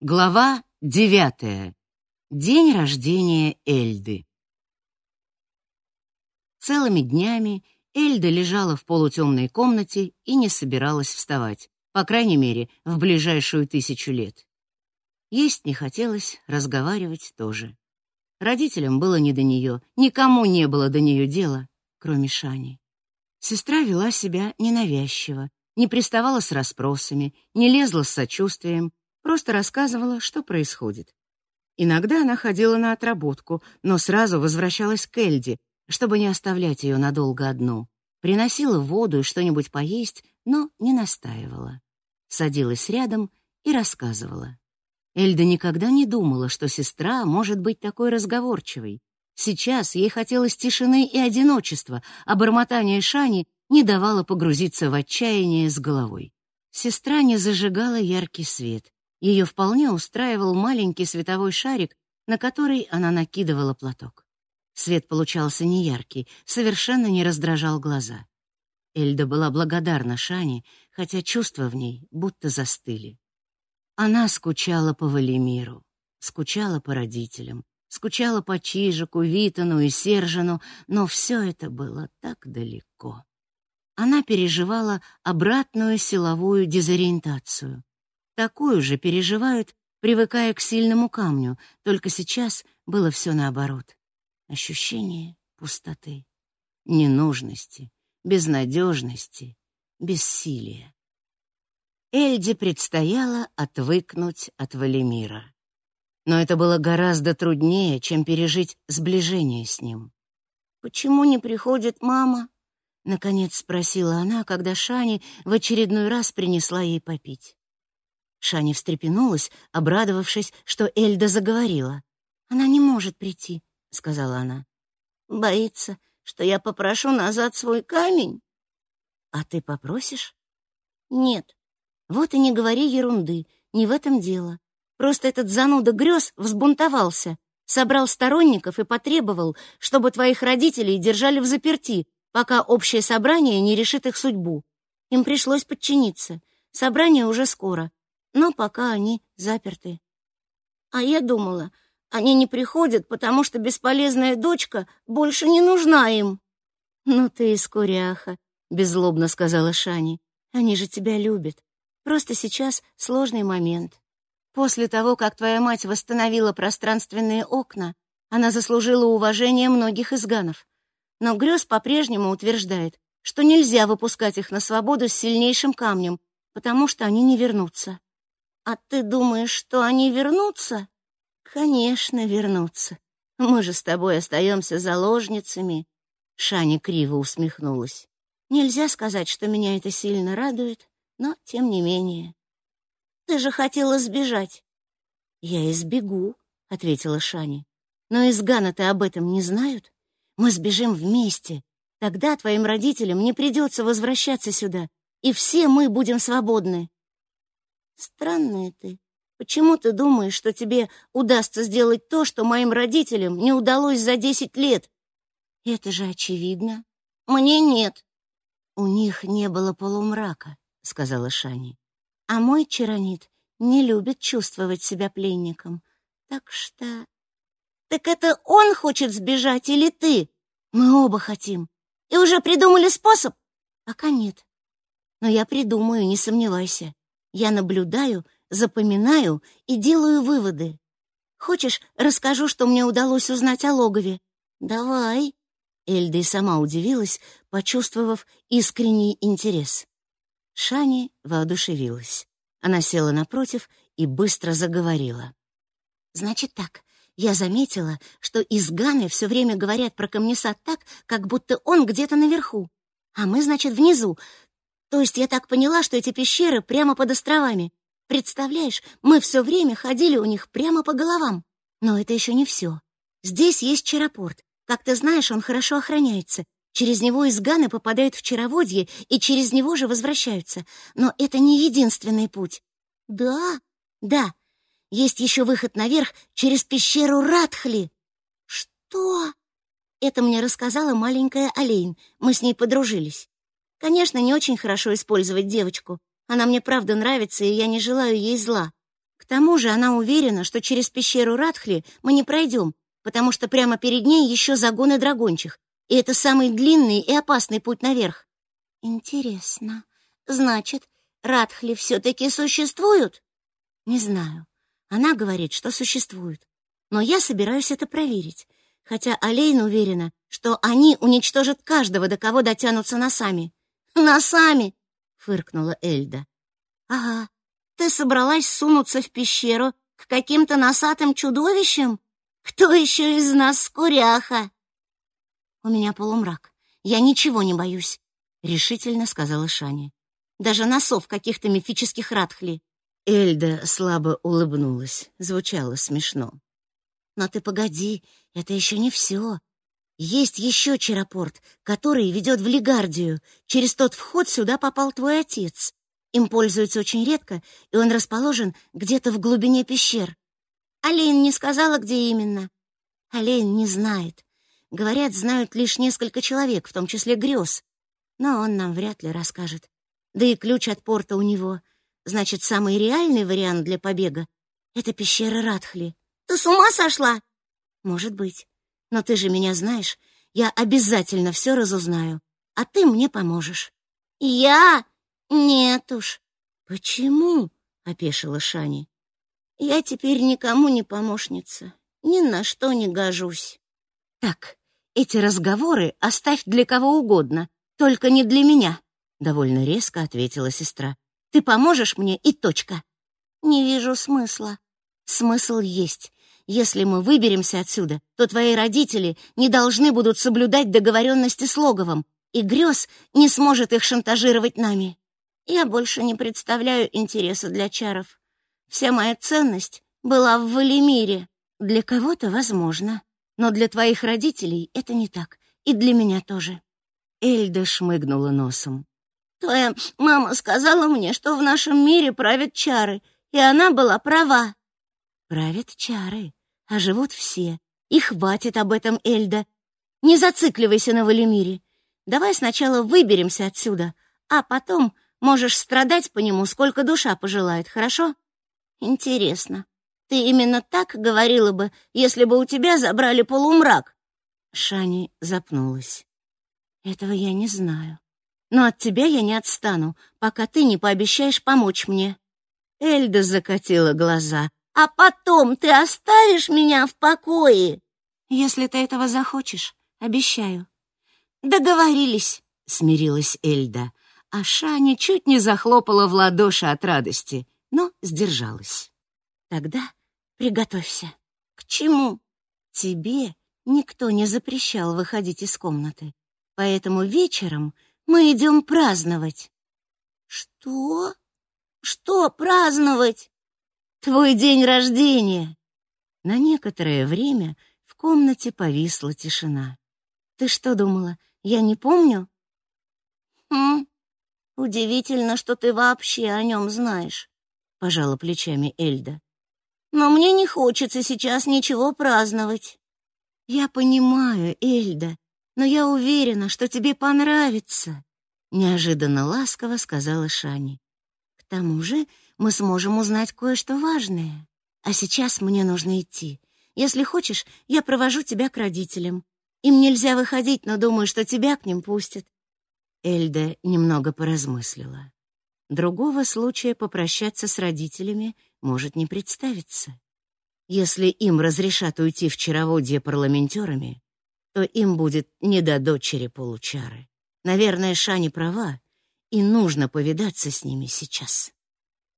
Глава девятая. День рождения Эльды. Целыми днями Эльда лежала в полутемной комнате и не собиралась вставать, по крайней мере, в ближайшую тысячу лет. Есть не хотелось, разговаривать тоже. Родителям было не до нее, никому не было до нее дела, кроме Шани. Сестра вела себя ненавязчиво, не приставала с расспросами, не лезла с сочувствием, просто рассказывала, что происходит. Иногда она ходила на отработку, но сразу возвращалась к Эльде, чтобы не оставлять ее надолго одну. Приносила воду и что-нибудь поесть, но не настаивала. Садилась рядом и рассказывала. Эльда никогда не думала, что сестра может быть такой разговорчивой. Сейчас ей хотелось тишины и одиночества, а бормотание Шани не давало погрузиться в отчаяние с головой. Сестра не зажигала яркий свет, ее вполне устраивал маленький световой шарик, на который она накидывала платок. Свет получался неяркий, совершенно не раздражал глаза. Эльда была благодарна Шане, хотя чувства в ней будто застыли. Она скучала по Валимиру, скучала по родителям, скучала по Чижику, Витану и Сержину, но все это было так далеко. Она переживала обратную силовую дезориентацию. Такую же переживают, привыкая к сильному камню, только сейчас было все наоборот. Ощущение пустоты, ненужности, безнадежности, бессилия. Эльде предстояло отвыкнуть от Валимира. Но это было гораздо труднее, чем пережить сближение с ним. «Почему не приходит мама?» — наконец спросила она, когда Шани в очередной раз принесла ей попить. Шани встрепенулась, обрадовавшись, что Эльда заговорила. «Она не может прийти», — сказала она. «Боится, что я попрошу назад свой камень?» «А ты попросишь?» «Нет. Вот и не говори ерунды, не в этом дело. Просто этот зануда грез взбунтовался, собрал сторонников и потребовал, чтобы твоих родителей держали в заперти, пока общее собрание не решит их судьбу. Им пришлось подчиниться. Собрание уже скоро, но пока они заперты. А я думала, они не приходят, потому что бесполезная дочка больше не нужна им. Ну ты и скуряха, беззлобно сказала Шани. Они же тебя любят. Просто сейчас сложный момент. После того, как твоя мать восстановила пространственные окна, она заслужила уважение многих изганов. Но Грёз по-прежнему утверждает, что нельзя выпускать их на свободу с сильнейшим камнем, потому что они не вернутся. А ты думаешь, что они вернутся? Конечно, вернутся. Мы же с тобой остаемся заложницами. Шаня криво усмехнулась. Нельзя сказать, что меня это сильно радует, но тем не менее. Ты же хотела сбежать. Я избегу, ответила Шаня. Но из Гана-то об этом не знают. Мы сбежим вместе. Тогда твоим родителям не придется возвращаться сюда, и все мы будем свободны. Странная ты. Почему ты думаешь, что тебе удастся сделать то, что моим родителям не удалось за десять лет? Это же очевидно. Мне нет. У них не было полумрака, сказала Шани. А мой чаранит не любит чувствовать себя пленником. Так что Так это он хочет сбежать или ты? Мы оба хотим. И уже придумали способ? Пока нет. Но я придумаю, не сомневайся. Я наблюдаю, запоминаю и делаю выводы. Хочешь, расскажу, что мне удалось узнать о логове? Давай. Эльда и сама удивилась, почувствовав искренний интерес. Шани воодушевилась. Она села напротив и быстро заговорила. Значит так, я заметила, что изганы все время говорят про камнесад так, как будто он где-то наверху, а мы, значит, внизу, то есть я так поняла, что эти пещеры прямо под островами. Представляешь, мы все время ходили у них прямо по головам. Но это еще не все. Здесь есть чаропорт. Как ты знаешь, он хорошо охраняется. Через него из Ганы попадают в Чароводье и через него же возвращаются. Но это не единственный путь. Да, да. Есть еще выход наверх через пещеру Радхли. Что? Это мне рассказала маленькая Олейн. Мы с ней подружились. Конечно, не очень хорошо использовать девочку. Она мне правда нравится, и я не желаю ей зла. К тому же она уверена, что через пещеру Радхли мы не пройдем, потому что прямо перед ней еще загоны драгончих, и это самый длинный и опасный путь наверх. Интересно. Значит, Радхли все-таки существуют? Не знаю. Она говорит, что существуют. Но я собираюсь это проверить, хотя Алейн уверена, что они уничтожат каждого, до кого дотянутся носами. «Носами!» — фыркнула Эльда. «Ага, ты собралась сунуться в пещеру к каким-то носатым чудовищам? Кто еще из нас скуряха?» «У меня полумрак. Я ничего не боюсь», — решительно сказала Шани. «Даже носов каких-то мифических радхли». Эльда слабо улыбнулась. Звучало смешно. «Но ты погоди, это еще не все. Есть еще чаропорт, который ведет в Легардию. Через тот вход сюда попал твой отец. Им пользуются очень редко, и он расположен где-то в глубине пещер. Алейн не сказала, где именно. Алейн не знает. Говорят, знают лишь несколько человек, в том числе грез. Но он нам вряд ли расскажет. Да и ключ от порта у него. Значит, самый реальный вариант для побега — это пещера Радхли. Ты с ума сошла? Может быть. Но ты же меня знаешь. Я обязательно все разузнаю, а ты мне поможешь. Я? Нет уж. Почему? опешила Шани. Я теперь никому не помощница, ни на что не гожусь. Так, эти разговоры оставь для кого угодно, только не для меня, довольно резко ответила сестра. Ты поможешь мне и точка. Не вижу смысла. Смысл есть. Если мы выберемся отсюда, то твои родители не должны будут соблюдать договоренности с Логовым, и Грёз не сможет их шантажировать нами. Я больше не представляю интереса для чаров. Вся моя ценность была в Валимире. Для кого-то возможно, но для твоих родителей это не так, и для меня тоже. Эльда шмыгнула носом. Твоя мама сказала мне, что в нашем мире правят чары, и она была права. Правят чары, а живут все. И хватит об этом, Эльда. Не зацикливайся на Валимире. Давай сначала выберемся отсюда, а потом можешь страдать по нему, сколько душа пожелает, хорошо? Интересно, ты именно так говорила бы, если бы у тебя забрали полумрак? Шани запнулась. Этого я не знаю. Но от тебя я не отстану, пока ты не пообещаешь помочь мне. Эльда закатила глаза. А потом ты оставишь меня в покое? Если ты этого захочешь, обещаю. Договорились, смирилась Эльда, а Шаня чуть не захлопала в ладоши от радости, но сдержалась. Тогда приготовься. К чему? Тебе никто не запрещал выходить из комнаты, поэтому вечером мы идем праздновать. Что? Что праздновать? Твой день рождения. На некоторое время в комнате повисла тишина. Ты что думала, я не помню? Хм. Удивительно, что ты вообще о нем знаешь, пожала плечами Эльда. Но мне не хочется сейчас ничего праздновать. Я понимаю, Эльда, но я уверена, что тебе понравится, неожиданно ласково сказала Шани. К тому же, мы сможем узнать кое-что важное. А сейчас мне нужно идти. Если хочешь, я провожу тебя к родителям. Им нельзя выходить, но думаю, что тебя к ним пустят. Эльда немного поразмыслила. Другого случая попрощаться с родителями может не представиться. Если им разрешат уйти в чароводье парламентерами, то им будет не до дочери получары. Наверное, Шани права, и нужно повидаться с ними сейчас.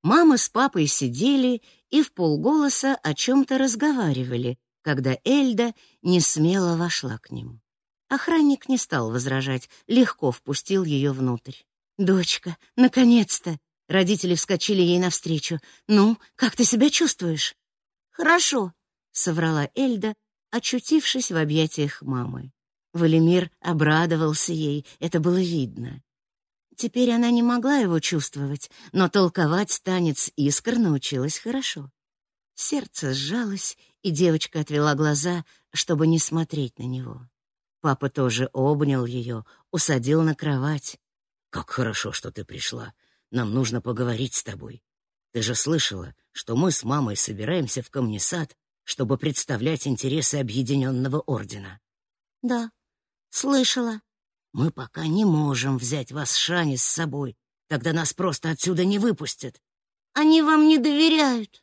Мама с папой сидели и в полголоса о чем-то разговаривали, когда Эльда не смело вошла к ним. Охранник не стал возражать, легко впустил ее внутрь. «Дочка, наконец-то!» Родители вскочили ей навстречу. «Ну, как ты себя чувствуешь?» «Хорошо», — соврала Эльда, очутившись в объятиях мамы. Валимир обрадовался ей, это было видно. Теперь она не могла его чувствовать, но толковать танец искр научилась хорошо. Сердце сжалось, и девочка отвела глаза, чтобы не смотреть на него. Папа тоже обнял ее, усадил на кровать. «Как хорошо, что ты пришла. Нам нужно поговорить с тобой». Ты же слышала, что мы с мамой собираемся в Камнесад, чтобы представлять интересы Объединенного Ордена. Да, слышала. Мы пока не можем взять вас, Шани, с собой. Тогда нас просто отсюда не выпустят. Они вам не доверяют.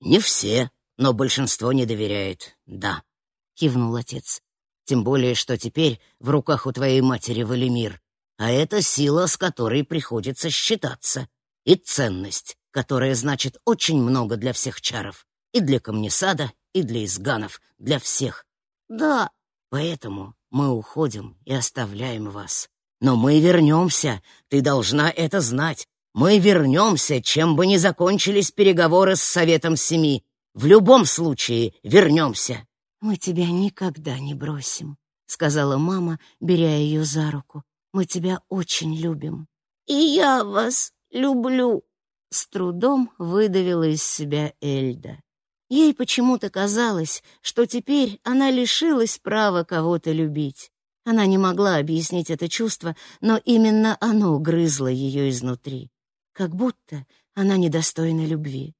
Не все, но большинство не доверяет, да, — кивнул отец. Тем более, что теперь в руках у твоей матери Валимир. А это сила, с которой приходится считаться. И ценность, которая значит очень много для всех чаров. И для камнесада, и для изганов, для всех. Да. Поэтому мы уходим и оставляем вас. Но мы вернемся, ты должна это знать. Мы вернемся, чем бы ни закончились переговоры с Советом Семи. В любом случае вернемся. Мы тебя никогда не бросим, сказала мама, беря ее за руку. Мы тебя очень любим. И я вас люблю, с трудом выдавила из себя Эльда. Ей почему-то казалось, что теперь она лишилась права кого-то любить. Она не могла объяснить это чувство, но именно оно грызло ее изнутри. Как будто она недостойна любви.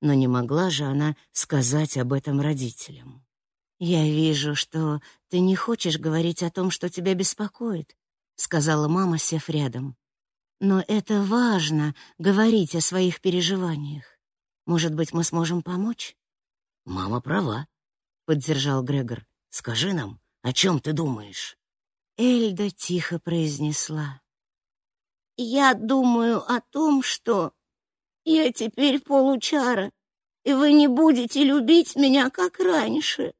Но не могла же она сказать об этом родителям. «Я вижу, что ты не хочешь говорить о том, что тебя беспокоит», — сказала мама, сев рядом. «Но это важно — говорить о своих переживаниях. Может быть, мы сможем помочь?» «Мама права», — поддержал Грегор. «Скажи нам, о чем ты думаешь?» Эльда тихо произнесла. «Я думаю о том, что я теперь получара, и вы не будете любить меня, как раньше».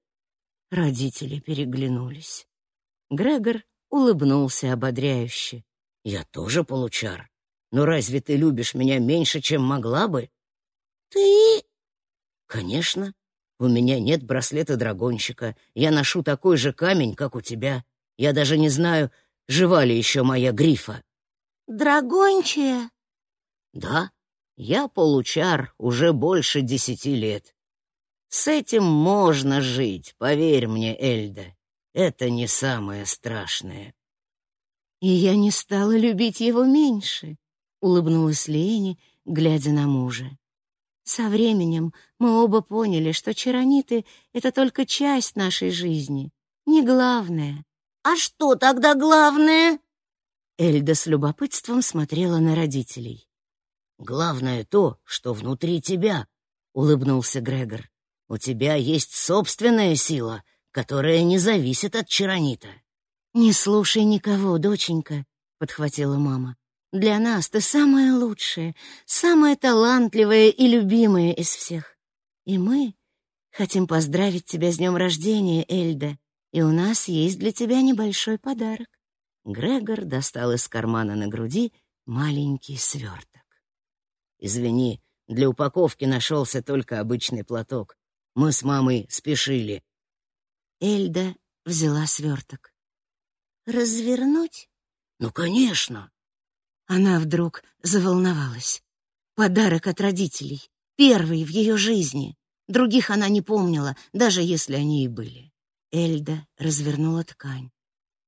Родители переглянулись. Грегор улыбнулся ободряюще. «Я тоже получар. Но разве ты любишь меня меньше, чем могла бы?» «Ты...» «Конечно. У меня нет браслета драгонщика. Я ношу такой же камень, как у тебя. Я даже не знаю, жива ли еще моя грифа. Драгончая? Да, я получар уже больше десяти лет. С этим можно жить, поверь мне, Эльда. Это не самое страшное. И я не стала любить его меньше, улыбнулась Лени, глядя на мужа. Со временем мы оба поняли, что чарониты — это только часть нашей жизни, не главное. «А что тогда главное?» Эльда с любопытством смотрела на родителей. «Главное то, что внутри тебя», — улыбнулся Грегор. «У тебя есть собственная сила, которая не зависит от чаронита». «Не слушай никого, доченька», — подхватила мама. Для нас ты самая лучшая, самая талантливая и любимая из всех. И мы хотим поздравить тебя с днем рождения, Эльда, и у нас есть для тебя небольшой подарок. Грегор достал из кармана на груди маленький сверток. Извини, для упаковки нашелся только обычный платок. Мы с мамой спешили. Эльда взяла сверток. Развернуть? Ну, конечно. Она вдруг заволновалась. Подарок от родителей, первый в ее жизни. Других она не помнила, даже если они и были. Эльда развернула ткань.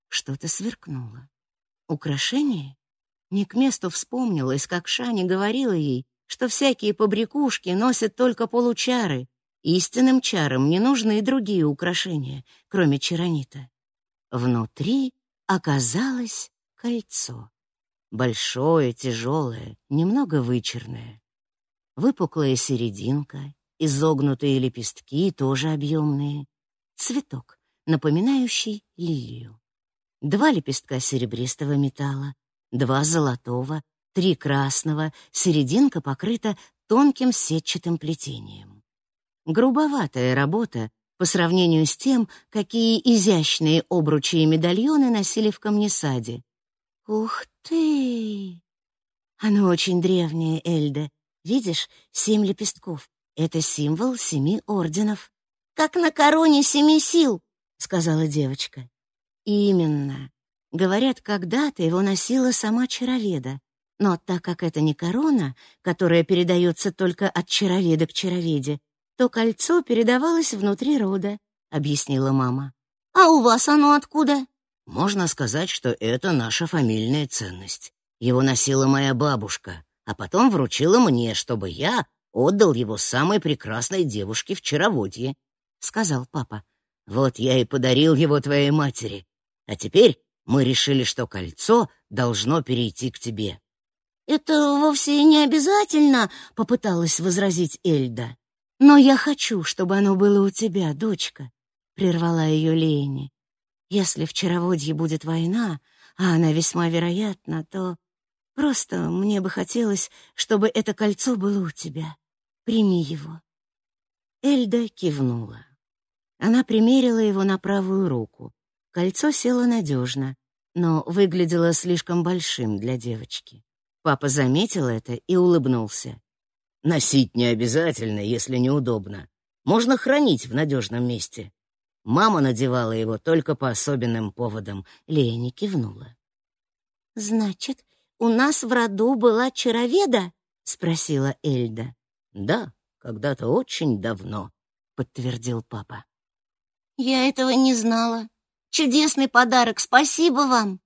Что-то сверкнуло. Украшение? Не к месту вспомнилось, как Шани говорила ей, что всякие побрякушки носят только получары. Истинным чарам не нужны и другие украшения, кроме чаронита. Внутри оказалось кольцо. Большое, тяжелое, немного вычерное. Выпуклая серединка, изогнутые лепестки, тоже объемные. Цветок, напоминающий лилию. Два лепестка серебристого металла, два золотого, три красного, серединка покрыта тонким сетчатым плетением. Грубоватая работа по сравнению с тем, какие изящные обручи и медальоны носили в камнесаде. Ух ты! Оно очень древнее, Эльда. Видишь, семь лепестков. Это символ семи орденов. Как на короне семи сил, сказала девочка. Именно. Говорят, когда-то его носила сама чароведа. Но так как это не корона, которая передается только от чароведа к чароведе, то кольцо передавалось внутри рода, объяснила мама. А у вас оно откуда? Можно сказать, что это наша фамильная ценность. Его носила моя бабушка, а потом вручила мне, чтобы я отдал его самой прекрасной девушке в Чароводье», — сказал папа. «Вот я и подарил его твоей матери. А теперь мы решили, что кольцо должно перейти к тебе». «Это вовсе не обязательно», — попыталась возразить Эльда. «Но я хочу, чтобы оно было у тебя, дочка», — прервала ее Лени. «Если в Чароводье будет война, а она весьма вероятна, то просто мне бы хотелось, чтобы это кольцо было у тебя. Прими его». Эльда кивнула. Она примерила его на правую руку. Кольцо село надежно, но выглядело слишком большим для девочки. Папа заметил это и улыбнулся. Носить не обязательно, если неудобно. Можно хранить в надежном месте. Мама надевала его только по особенным поводам. Лени кивнула. Значит, у нас в роду была чароведа? спросила Эльда. Да, когда-то очень давно, подтвердил папа. Я этого не знала. Чудесный подарок, спасибо вам.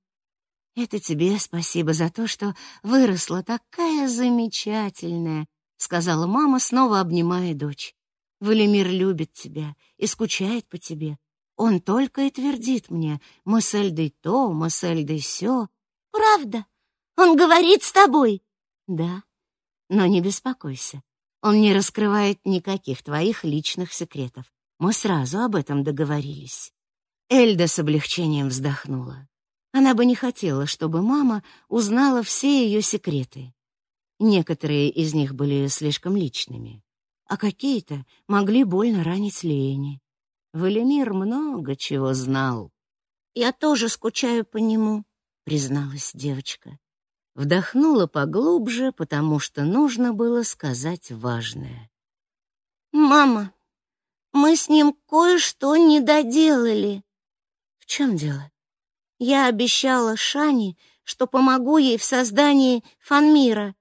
Это тебе спасибо за то, что выросла такая замечательная, сказала мама, снова обнимая дочь. Валимир любит тебя и скучает по тебе. Он только и твердит мне: "Мы с Эльдой то, мы с Эльдой сё". Правда? Он говорит с тобой? Да. Но не беспокойся. Он не раскрывает никаких твоих личных секретов. Мы сразу об этом договорились. Эльда с облегчением вздохнула. Она бы не хотела, чтобы мама узнала все ее секреты. Некоторые из них были слишком личными, а какие-то могли больно ранить Лени. Валимир много чего знал. «Я тоже скучаю по нему», — призналась девочка. Вдохнула поглубже, потому что нужно было сказать важное. «Мама, мы с ним кое-что не доделали». «В чем дело?» Я обещала Шане, что помогу ей в создании фанмира.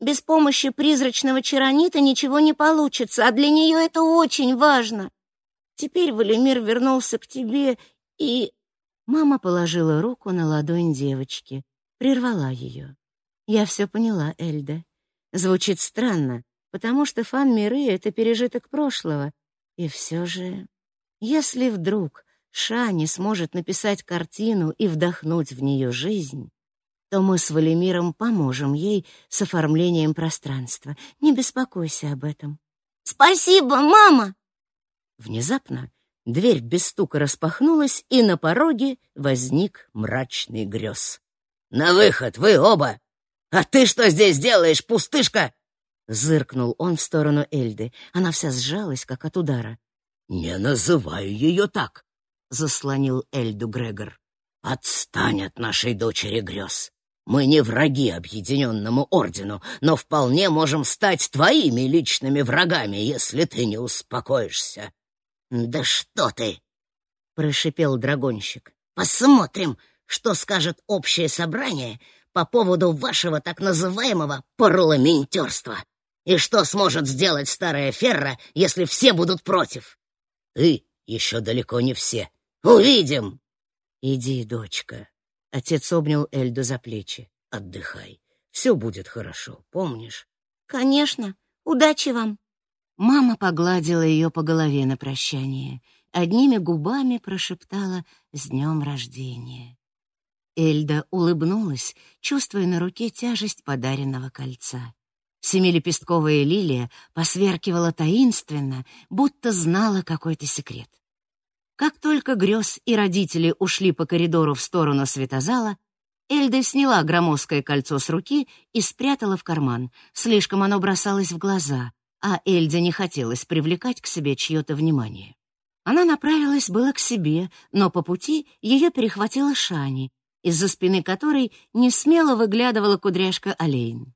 Без помощи призрачного чаронита ничего не получится, а для нее это очень важно. Теперь Валимир вернулся к тебе, и...» Мама положила руку на ладонь девочки, прервала ее. «Я все поняла, Эльда. Звучит странно, потому что фан-миры — это пережиток прошлого. И все же, если вдруг Шани сможет написать картину и вдохнуть в нее жизнь, то мы с Валимиром поможем ей с оформлением пространства. Не беспокойся об этом. Спасибо, мама. Внезапно дверь без стука распахнулась, и на пороге возник мрачный грез. На выход, вы оба. А ты что здесь делаешь, пустышка? Зыркнул он в сторону Эльды. Она вся сжалась, как от удара. Не называй ее так, — заслонил Эльду Грегор. «Отстань от нашей дочери грез. Мы не враги объединенному ордену, но вполне можем стать твоими личными врагами, если ты не успокоишься». «Да что ты!» — прошипел драгонщик. «Посмотрим, что скажет общее собрание по поводу вашего так называемого парламентерства. И что сможет сделать старая Ферра, если все будут против?» «Ты еще далеко не все», Увидим. Иди, дочка. Отец обнял Эльду за плечи. Отдыхай. Все будет хорошо, помнишь? Конечно. Удачи вам. Мама погладила ее по голове на прощание, одними губами прошептала «С днем рождения». Эльда улыбнулась, чувствуя на руке тяжесть подаренного кольца. Семилепестковая лилия посверкивала таинственно, будто знала какой-то секрет. Как только Грёз и родители ушли по коридору в сторону светозала, Эльда сняла громоздкое кольцо с руки и спрятала в карман. Слишком оно бросалось в глаза, а Эльде не хотелось привлекать к себе чье-то внимание. Она направилась было к себе, но по пути ее перехватила Шани, из-за спины которой не смело выглядывала кудряшка Олейн.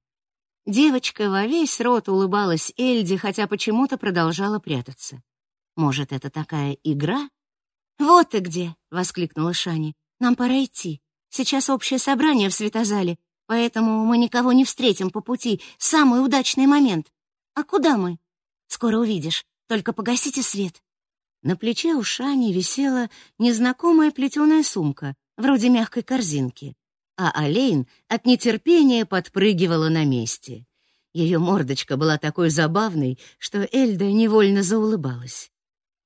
Девочка во весь рот улыбалась Эльде, хотя почему-то продолжала прятаться. Может, это такая игра, «Вот ты где!» — воскликнула Шани. «Нам пора идти. Сейчас общее собрание в Светозале, поэтому мы никого не встретим по пути. Самый удачный момент. А куда мы? Скоро увидишь. Только погасите свет». На плече у Шани висела незнакомая плетеная сумка, вроде мягкой корзинки, а Алейн от нетерпения подпрыгивала на месте. Ее мордочка была такой забавной, что Эльда невольно заулыбалась.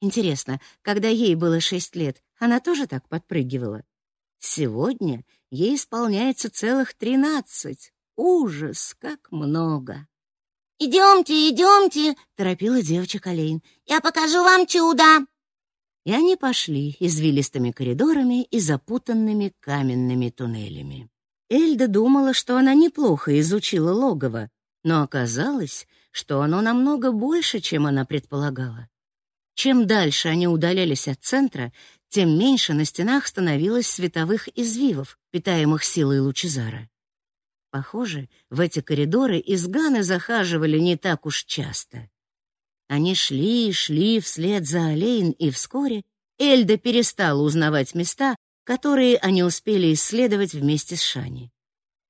Интересно, когда ей было шесть лет, она тоже так подпрыгивала? Сегодня ей исполняется целых тринадцать. Ужас, как много! «Идемте, идемте!» — торопила девочка Олейн. «Я покажу вам чудо!» И они пошли извилистыми коридорами и запутанными каменными туннелями. Эльда думала, что она неплохо изучила логово, но оказалось, что оно намного больше, чем она предполагала. Чем дальше они удалялись от центра, тем меньше на стенах становилось световых извивов, питаемых силой лучезара. Похоже, в эти коридоры изганы захаживали не так уж часто. Они шли и шли вслед за Олейн, и вскоре Эльда перестала узнавать места, которые они успели исследовать вместе с Шани.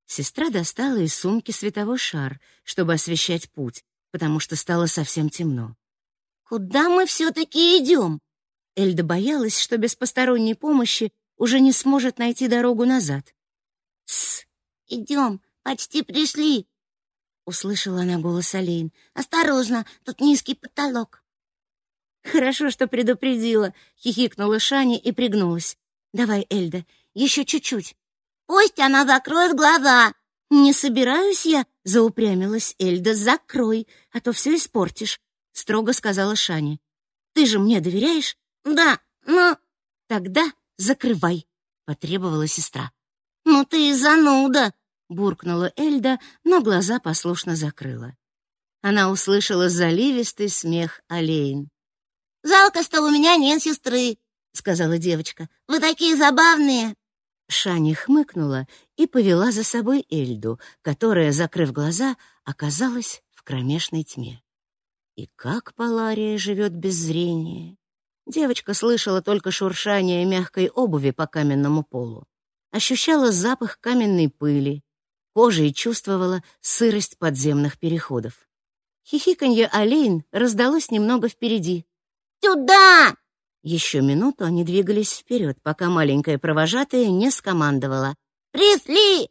Сестра достала из сумки световой шар, чтобы освещать путь, потому что стало совсем темно. «Куда мы все-таки идем?» Эльда боялась, что без посторонней помощи уже не сможет найти дорогу назад. «Тсс! Идем, почти пришли!» Услышала она голос Алейн. «Осторожно, тут низкий потолок!» «Хорошо, что предупредила!» — хихикнула Шани и пригнулась. «Давай, Эльда, еще чуть-чуть!» «Пусть она закроет глаза!» «Не собираюсь я!» — заупрямилась Эльда. «Закрой, а то все испортишь!» Строго сказала Шани. Ты же мне доверяешь? Да, но тогда закрывай, потребовала сестра. Ну ты и зануда, буркнула Эльда, но глаза послушно закрыла. Она услышала заливистый смех Алейн. Жалко, что у меня нет сестры, сказала девочка. Вы такие забавные. Шани хмыкнула и повела за собой Эльду, которая, закрыв глаза, оказалась в кромешной тьме. И как Палария живет без зрения? Девочка слышала только шуршание мягкой обуви по каменному полу. Ощущала запах каменной пыли, кожей чувствовала сырость подземных переходов. Хихиканье Алейн раздалось немного впереди. «Туда!» Еще минуту они двигались вперед, пока маленькая провожатая не скомандовала. «Пришли!»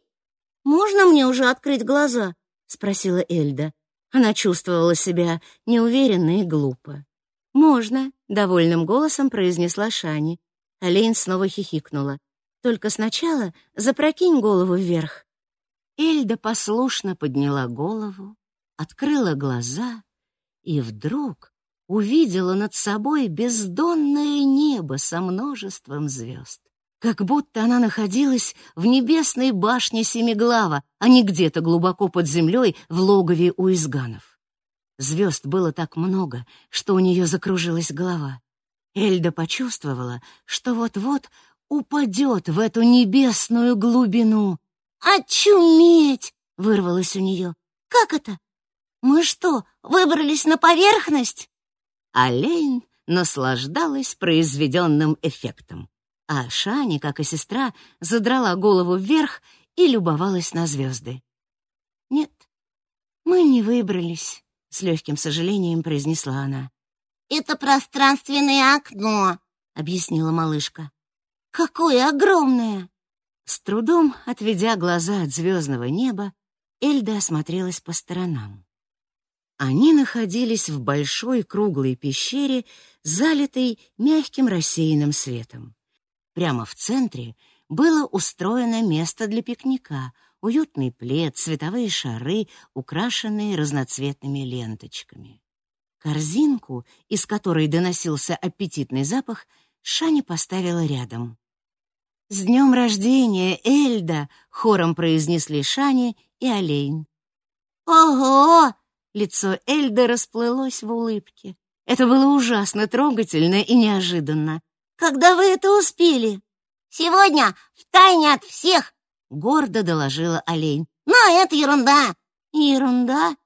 «Можно мне уже открыть глаза?» — спросила Эльда. Она чувствовала себя неуверенно и глупо. «Можно», — довольным голосом произнесла Шани. Олейн снова хихикнула. «Только сначала запрокинь голову вверх». Эльда послушно подняла голову, открыла глаза и вдруг увидела над собой бездонное небо со множеством звезд как будто она находилась в небесной башне Семиглава, а не где-то глубоко под землей в логове у изганов. Звезд было так много, что у нее закружилась голова. Эльда почувствовала, что вот-вот упадет в эту небесную глубину. «Очуметь!» — вырвалось у нее. «Как это? Мы что, выбрались на поверхность?» Олейн наслаждалась произведенным эффектом а Шани, как и сестра, задрала голову вверх и любовалась на звезды. «Нет, мы не выбрались», — с легким сожалением произнесла она. «Это пространственное окно», — объяснила малышка. «Какое огромное!» С трудом, отведя глаза от звездного неба, Эльда осмотрелась по сторонам. Они находились в большой круглой пещере, залитой мягким рассеянным светом. Прямо в центре было устроено место для пикника, уютный плед, световые шары, украшенные разноцветными ленточками. Корзинку, из которой доносился аппетитный запах, Шани поставила рядом. «С днем рождения, Эльда!» — хором произнесли Шани и Олейн. «Ого!» — лицо Эльды расплылось в улыбке. Это было ужасно трогательно и неожиданно. Когда вы это успели? Сегодня, в тайне от всех, гордо доложила олень. Но это ерунда. Ерунда?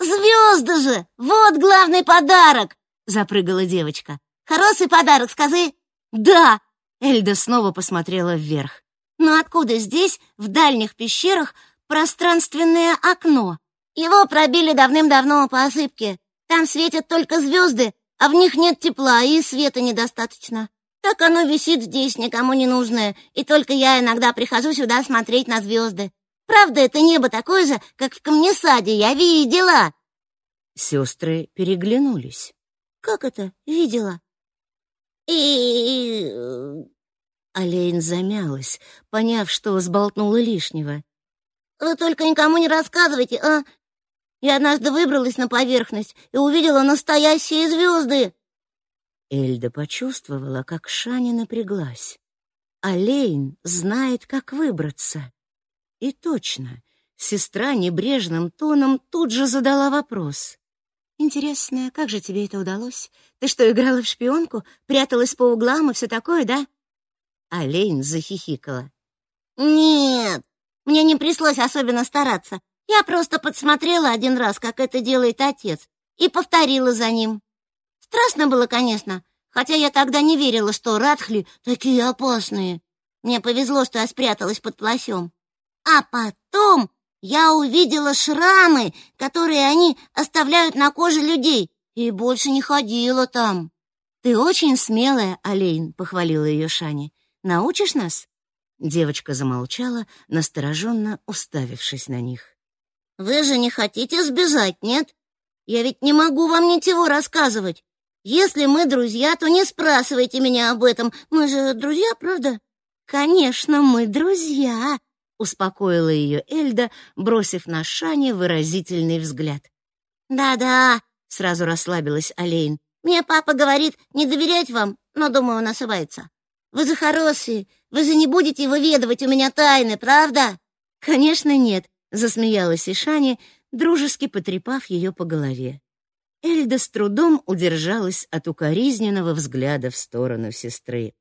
Звезды же! Вот главный подарок! Запрыгала девочка. Хороший подарок, скажи. Да! Эльда снова посмотрела вверх. Но откуда здесь, в дальних пещерах, пространственное окно? Его пробили давным-давно по осыпке. Там светят только звезды, а в них нет тепла и света недостаточно. Так оно висит здесь, никому не нужное, и только я иногда прихожу сюда смотреть на звезды. Правда, это небо такое же, как в камнесаде, я видела. Сестры переглянулись. Как это видела? И... Олейн замялась, поняв, что сболтнула лишнего. Вы только никому не рассказывайте, а? Я однажды выбралась на поверхность и увидела настоящие звезды. Эльда почувствовала, как Шаня напряглась. Олейн знает, как выбраться. И точно, сестра небрежным тоном тут же задала вопрос. «Интересно, как же тебе это удалось? Ты что, играла в шпионку, пряталась по углам и все такое, да?» Олейн захихикала. «Нет, мне не пришлось особенно стараться. Я просто подсмотрела один раз, как это делает отец, и повторила за ним. Страшно было, конечно, хотя я тогда не верила, что Радхли такие опасные. Мне повезло, что я спряталась под плащом. А потом я увидела шрамы, которые они оставляют на коже людей, и больше не ходила там. Ты очень смелая, Олейн, похвалила ее Шани. Научишь нас? Девочка замолчала, настороженно уставившись на них. Вы же не хотите сбежать, нет? Я ведь не могу вам ничего рассказывать. Если мы друзья, то не спрашивайте меня об этом. Мы же друзья, правда? Конечно, мы друзья, успокоила ее Эльда, бросив на Шане выразительный взгляд. Да-да, сразу расслабилась Олейн. Мне папа говорит не доверять вам, но думаю, он ошибается. Вы же хорошие, вы же не будете выведывать у меня тайны, правда? Конечно, нет, засмеялась Ишани, дружески потрепав ее по голове. Эльда с трудом удержалась от укоризненного взгляда в сторону сестры.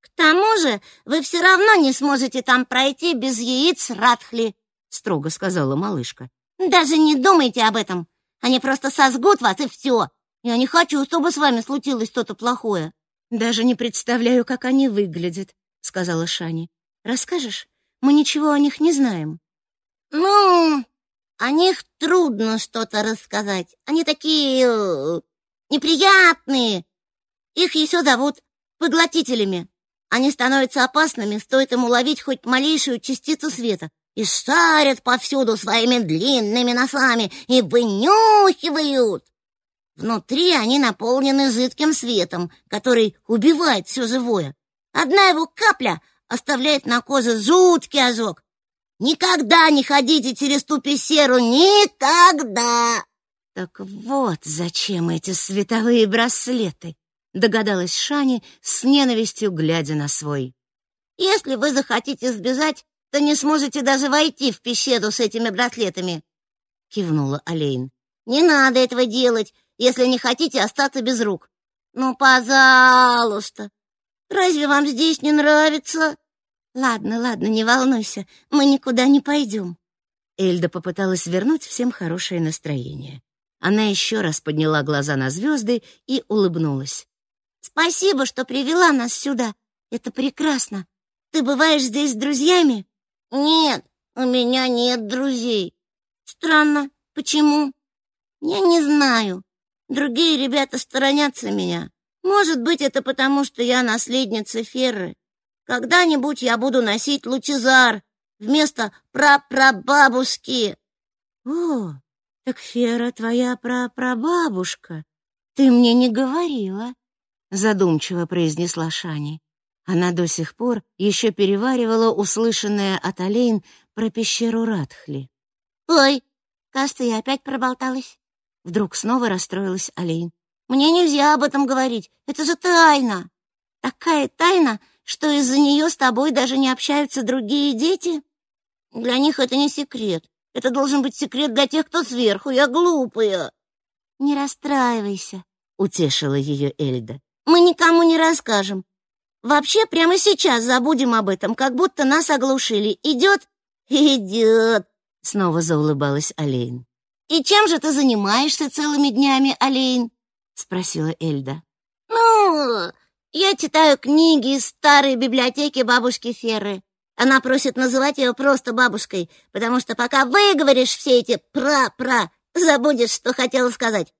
К тому же, вы все равно не сможете там пройти без яиц Радхли, строго сказала малышка. Даже не думайте об этом. Они просто сожгут вас и все. Я не хочу, чтобы с вами случилось что-то плохое. Даже не представляю, как они выглядят, сказала Шани. Расскажешь? Мы ничего о них не знаем. Ну, о них трудно что-то рассказать. Они такие э, неприятные. Их еще зовут поглотителями. Они становятся опасными, стоит им уловить хоть малейшую частицу света, и шарят повсюду своими длинными носами и вынюхивают. Внутри они наполнены жидким светом, который убивает все живое. Одна его капля оставляет на коже жуткий ожог, Никогда не ходите через ту пещеру, никогда. Так вот, зачем эти световые браслеты, догадалась Шани с ненавистью глядя на свой. Если вы захотите сбежать, то не сможете даже войти в пещеру с этими браслетами, кивнула Алейн. Не надо этого делать, если не хотите остаться без рук. Ну, пожалуйста. Разве вам здесь не нравится? Ладно, ладно, не волнуйся, мы никуда не пойдем. Эльда попыталась вернуть всем хорошее настроение. Она еще раз подняла глаза на звезды и улыбнулась. Спасибо, что привела нас сюда. Это прекрасно. Ты бываешь здесь с друзьями? Нет, у меня нет друзей. Странно. Почему? Я не знаю. Другие ребята сторонятся меня. Может быть, это потому, что я наследница Ферры. Когда-нибудь я буду носить лучезар вместо прапрабабушки. О, так Фера твоя прапрабабушка. Ты мне не говорила, задумчиво произнесла Шани. Она до сих пор еще переваривала услышанное от Алейн про пещеру Радхли. Ой, кажется, я опять проболталась. Вдруг снова расстроилась Алейн. Мне нельзя об этом говорить. Это же тайна. Такая тайна, что из-за нее с тобой даже не общаются другие дети? Для них это не секрет. Это должен быть секрет для тех, кто сверху. Я глупая. Не расстраивайся, утешила ее Эльда. Мы никому не расскажем. Вообще прямо сейчас забудем об этом, как будто нас оглушили. Идет? Идет. Снова заулыбалась Алейн. И чем же ты занимаешься целыми днями, Алейн? спросила Эльда. Ну, я читаю книги из старой библиотеки бабушки Ферры. Она просит называть ее просто бабушкой, потому что пока выговоришь все эти «пра-пра», забудешь, что хотела сказать.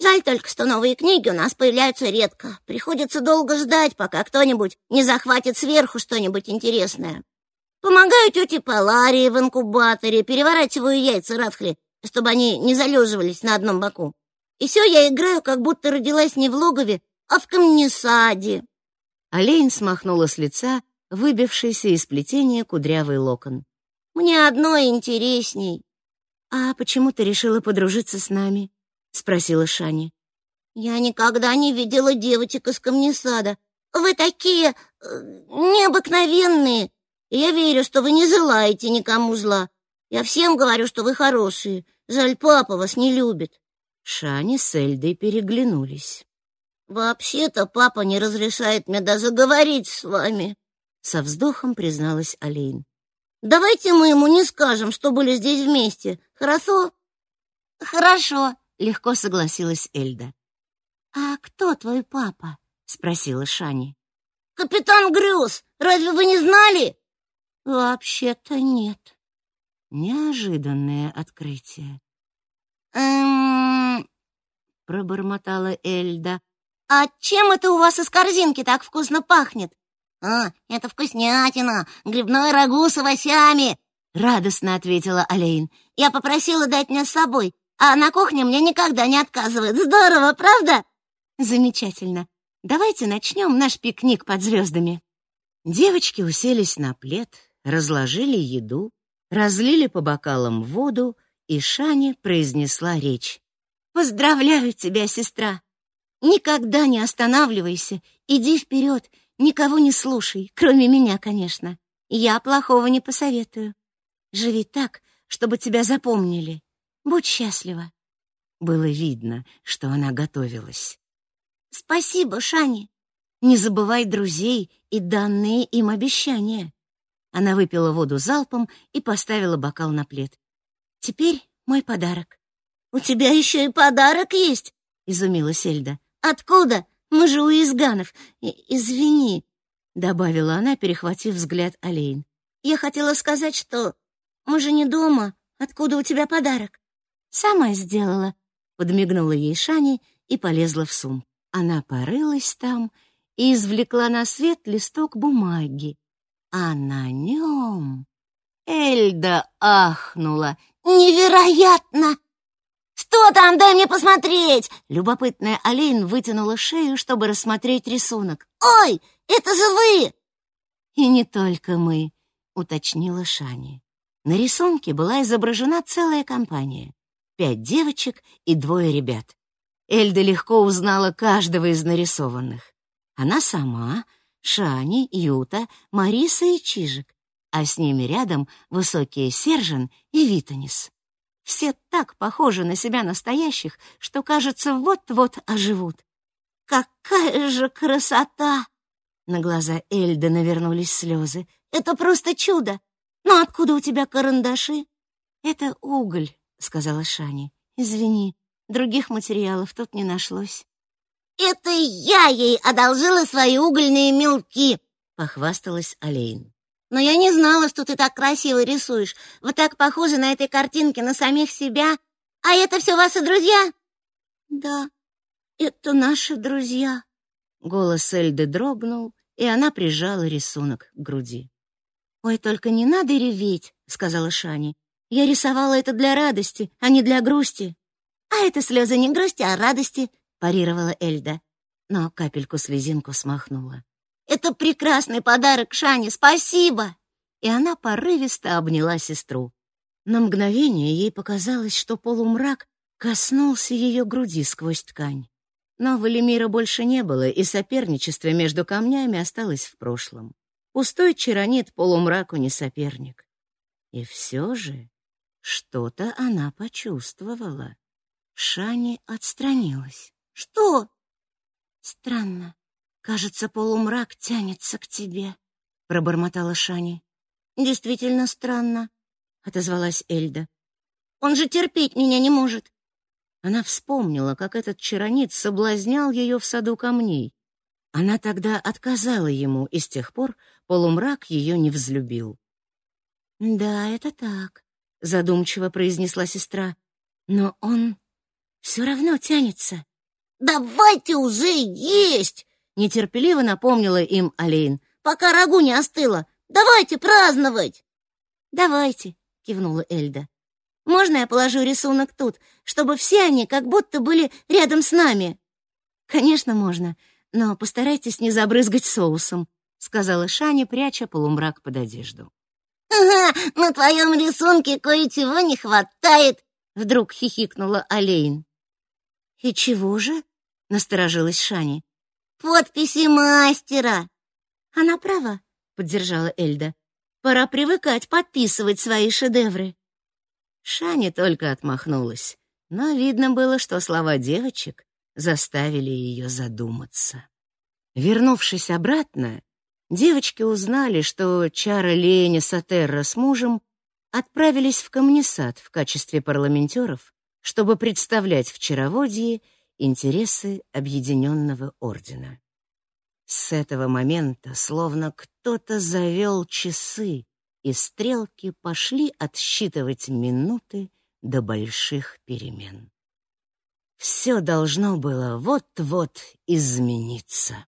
Жаль только, что новые книги у нас появляются редко. Приходится долго ждать, пока кто-нибудь не захватит сверху что-нибудь интересное. Помогаю тете Паларии в инкубаторе, переворачиваю яйца Радхли, чтобы они не залеживались на одном боку. И все я играю, как будто родилась не в логове, а в камнесаде. Олень смахнула с лица выбившийся из плетения кудрявый локон. Мне одно интересней. «А почему ты решила подружиться с нами?» — спросила Шани. «Я никогда не видела девочек из камнесада. Вы такие э, необыкновенные. Я верю, что вы не желаете никому зла. Я всем говорю, что вы хорошие. Жаль, папа вас не любит». Шани с Эльдой переглянулись. «Вообще-то папа не разрешает мне даже говорить с вами», — со вздохом призналась Алейн. «Давайте мы ему не скажем, что были здесь вместе, хорошо?» «Хорошо», — легко согласилась Эльда. «А кто твой папа?» — спросила Шани. «Капитан Грюс, разве вы не знали?» «Вообще-то нет». Неожиданное открытие. «Эм...» — пробормотала Эльда. «А чем это у вас из корзинки так вкусно пахнет?» «А, это вкуснятина, грибной рагу с овощами!» — радостно ответила Алейн. «Я попросила дать мне с собой, а на кухне мне никогда не отказывают. Здорово, правда?» «Замечательно. Давайте начнем наш пикник под звездами». Девочки уселись на плед, разложили еду, разлили по бокалам воду, и Шани произнесла речь. «Поздравляю тебя, сестра! Никогда не останавливайся, иди вперед, никого не слушай, кроме меня, конечно. Я плохого не посоветую. Живи так, чтобы тебя запомнили. Будь счастлива». Было видно, что она готовилась. «Спасибо, Шани!» Не забывай друзей и данные им обещания. Она выпила воду залпом и поставила бокал на плед. Теперь мой подарок. У тебя еще и подарок есть? изумилась Эльда. Откуда? Мы же у изганов. И извини, добавила она, перехватив взгляд Алейн. Я хотела сказать, что мы же не дома. Откуда у тебя подарок? Сама сделала, подмигнула ей Шани и полезла в сумку. Она порылась там и извлекла на свет листок бумаги. А на нем... Эльда ахнула. «Невероятно! Что там? Дай мне посмотреть!» Любопытная Алейн вытянула шею, чтобы рассмотреть рисунок. «Ой, это же вы!» «И не только мы», — уточнила Шани. На рисунке была изображена целая компания. Пять девочек и двое ребят. Эльда легко узнала каждого из нарисованных. Она сама, Шани, Юта, Мариса и Чижик, а с ними рядом высокие Сержан и Витанис. Все так похожи на себя настоящих, что, кажется, вот-вот оживут. «Какая же красота!» На глаза Эльды навернулись слезы. «Это просто чудо! Но откуда у тебя карандаши?» «Это уголь», — сказала Шани. «Извини, других материалов тут не нашлось». «Это я ей одолжила свои угольные мелки», — похвасталась Алейн. «Но я не знала, что ты так красиво рисуешь. Вы так похожи на этой картинке на самих себя. А это все ваши друзья?» «Да, это наши друзья». Голос Эльды дрогнул, и она прижала рисунок к груди. «Ой, только не надо реветь», — сказала Шани. «Я рисовала это для радости, а не для грусти». «А это слезы не грусти, а радости», — парировала Эльда. Но капельку-слезинку смахнула. «Это прекрасный подарок, Шани, спасибо!» И она порывисто обняла сестру. На мгновение ей показалось, что полумрак коснулся ее груди сквозь ткань. Но Валимира больше не было, и соперничество между камнями осталось в прошлом. Пустой чаронит полумраку не соперник. И все же что-то она почувствовала. Шани отстранилась. «Что?» «Странно. Кажется, полумрак тянется к тебе», — пробормотала Шани. «Действительно странно», — отозвалась Эльда. «Он же терпеть меня не может». Она вспомнила, как этот чаронит соблазнял ее в саду камней. Она тогда отказала ему, и с тех пор полумрак ее не взлюбил. «Да, это так», — задумчиво произнесла сестра. «Но он все равно тянется». «Давайте уже есть!» — нетерпеливо напомнила им Алейн. «Пока рагу не остыло. Давайте праздновать!» «Давайте!» — кивнула Эльда. «Можно я положу рисунок тут, чтобы все они как будто были рядом с нами?» «Конечно, можно, но постарайтесь не забрызгать соусом», — сказала Шаня, пряча полумрак под одежду. «Ага, на твоем рисунке кое-чего не хватает!» — вдруг хихикнула Алейн. «И чего же?» — насторожилась Шани. «Подписи мастера!» «Она права», — поддержала Эльда. «Пора привыкать подписывать свои шедевры». Шани только отмахнулась, но видно было, что слова девочек заставили ее задуматься. Вернувшись обратно, девочки узнали, что Чара Лени Сатерра с мужем отправились в Камнесад в качестве парламентеров, чтобы представлять в Чароводье интересы Объединенного Ордена. С этого момента словно кто-то завел часы, и стрелки пошли отсчитывать минуты до больших перемен. Все должно было вот-вот измениться.